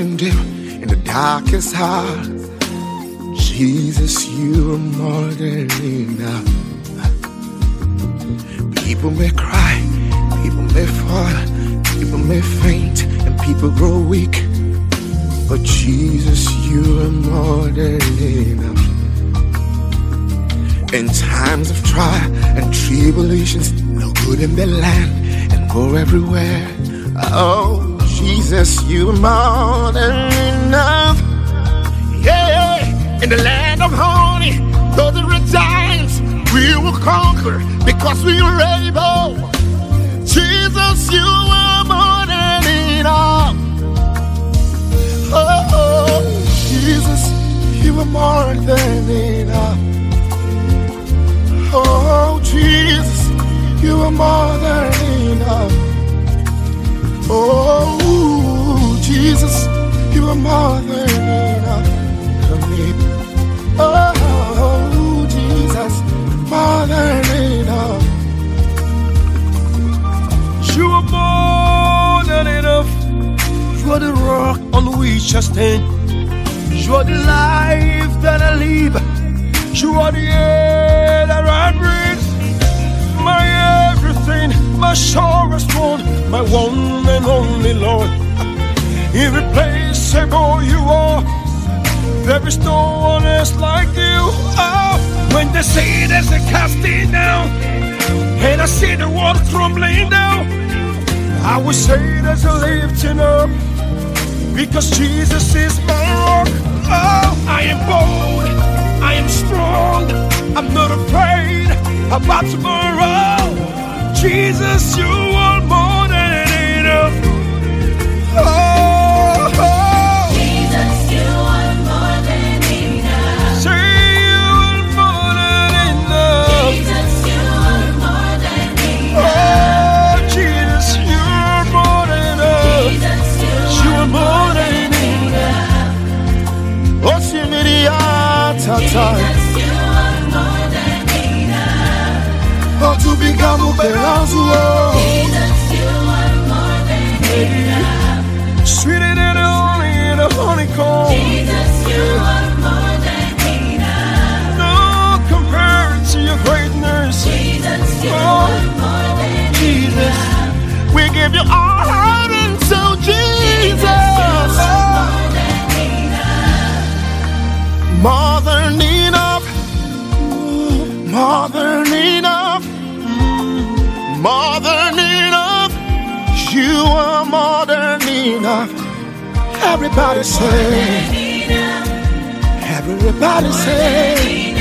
in the darkest hour. Jesus, you are more than enough. People may cry, people may fall, people may faint, and people grow weak. But Jesus, you are more than enough. In times of trial and tribulations, no good in the land and war everywhere. Oh, Jesus, you are more than enough. Yeah, in the land of honey, though there are giants, we will conquer because we are able. Jesus, you are more than enough. Oh, Jesus, you are more than enough. Oh, Jesus, you are more than enough. Oh, more than enough for me. Oh, Jesus, more than enough. You are more than enough. You are the rock on which I stand. You are the life that I live. You are the air that I breathe. My everything, my surest one, my one and only Lord. Irreplaceable you are. There is no one else like you. Oh, when they say there's a casting down, and I see the world crumbling down, I will say there's a lifting up because Jesus is my rock. Oh, I am bold, I am strong, I'm not afraid about tomorrow. Jesus, you are Oh, Simiriata. Jesus, you are more than enough. Oh, to become a Beranzo. Oh. Jesus, you are more than enough. Sweeter than the honey in a honeycomb. More than enough. More than enough. More than enough. You are more than enough. Everybody say. Everybody say.